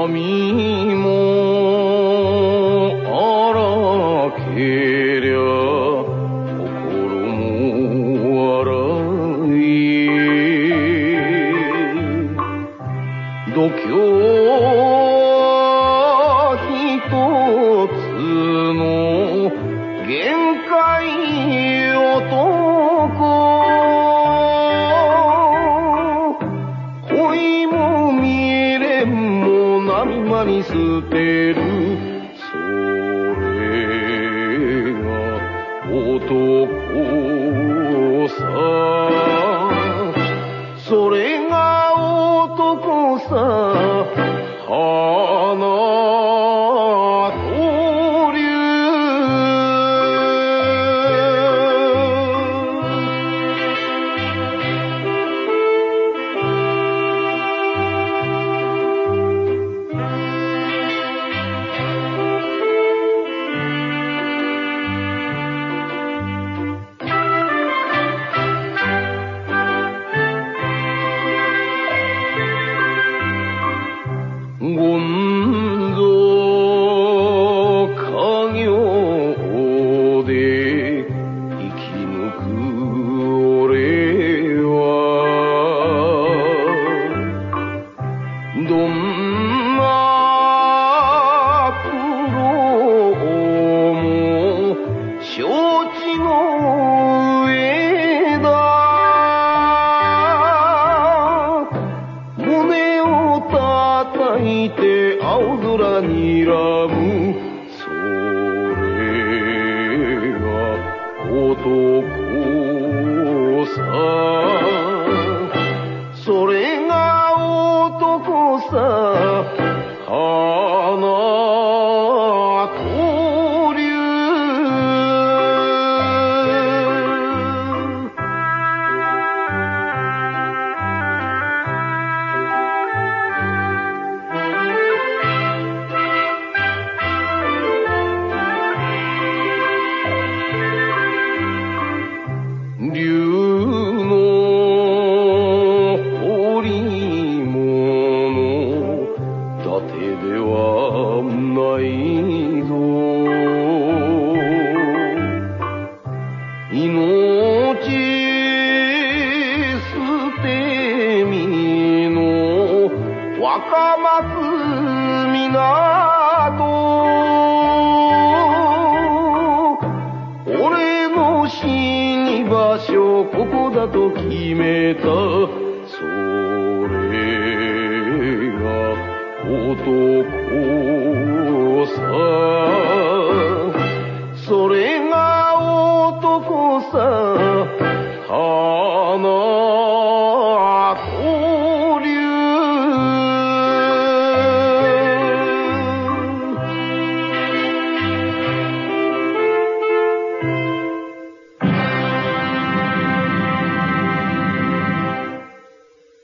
আমি 捨てる。それが男どんないて青空にらむ。それが男さそれが男さ。若松港俺の死に場所ここだと決めた。それが男さそれが男さ。